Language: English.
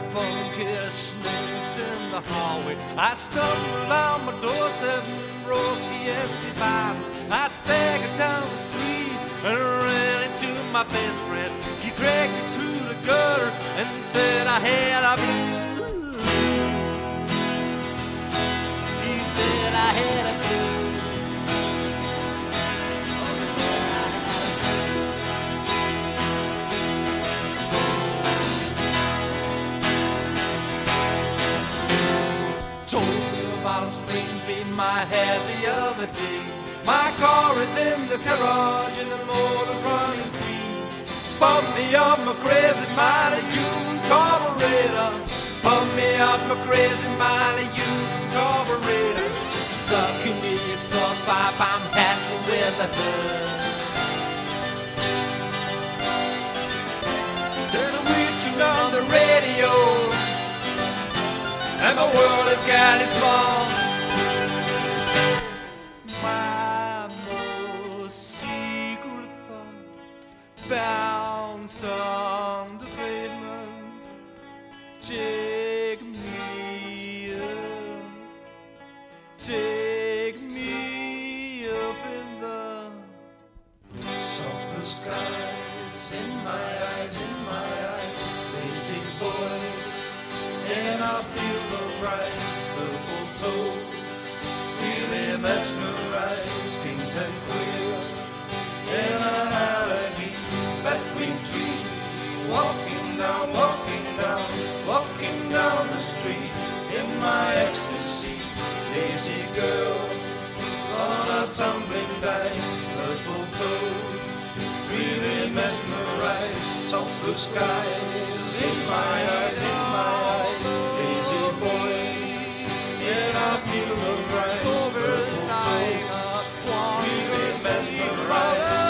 funky snakes in the hallway. I stumbled on my doorstep and broke the empty Bible. I staggered down the street and ran into my best friend. He dragged me to the gutter and said I had Told you about a strange beat my head the other day. My car is in the garage and the motor's running free. Pump me up my crazy mind you carburetor. Pump me up my crazy and you carburetor. My world has gotten small. My most secret thoughts bounced on the pavement. Take me up, take me up in the soft blue skies. In my eyes, purple Really mesmerized In an Walking down, walking down, walking down the street. In my ecstasy, girl. On a tumbling purple Really mesmerized, blue skies mesmerized,